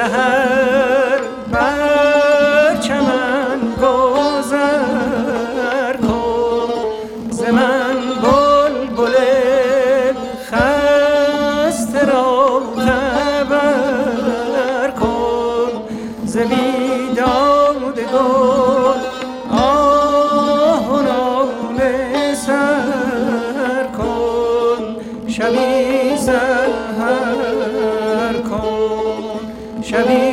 seher شبی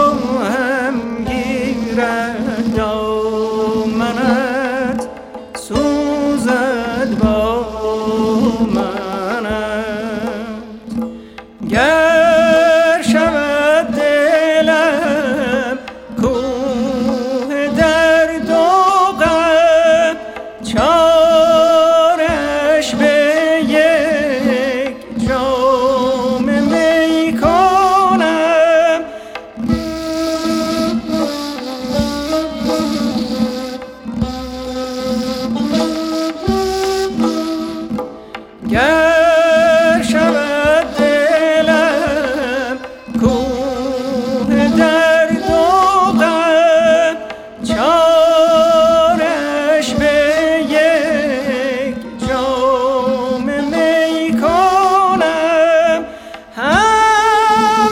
شبی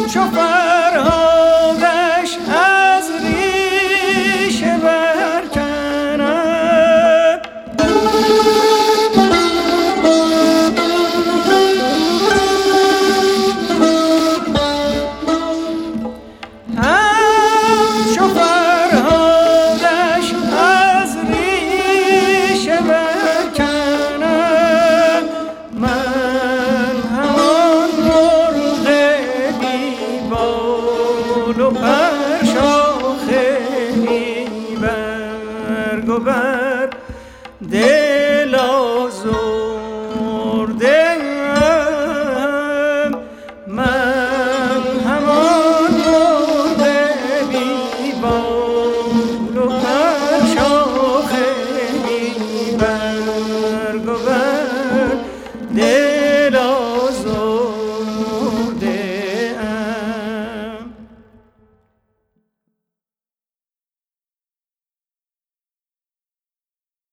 chauffeur. maravilhoso.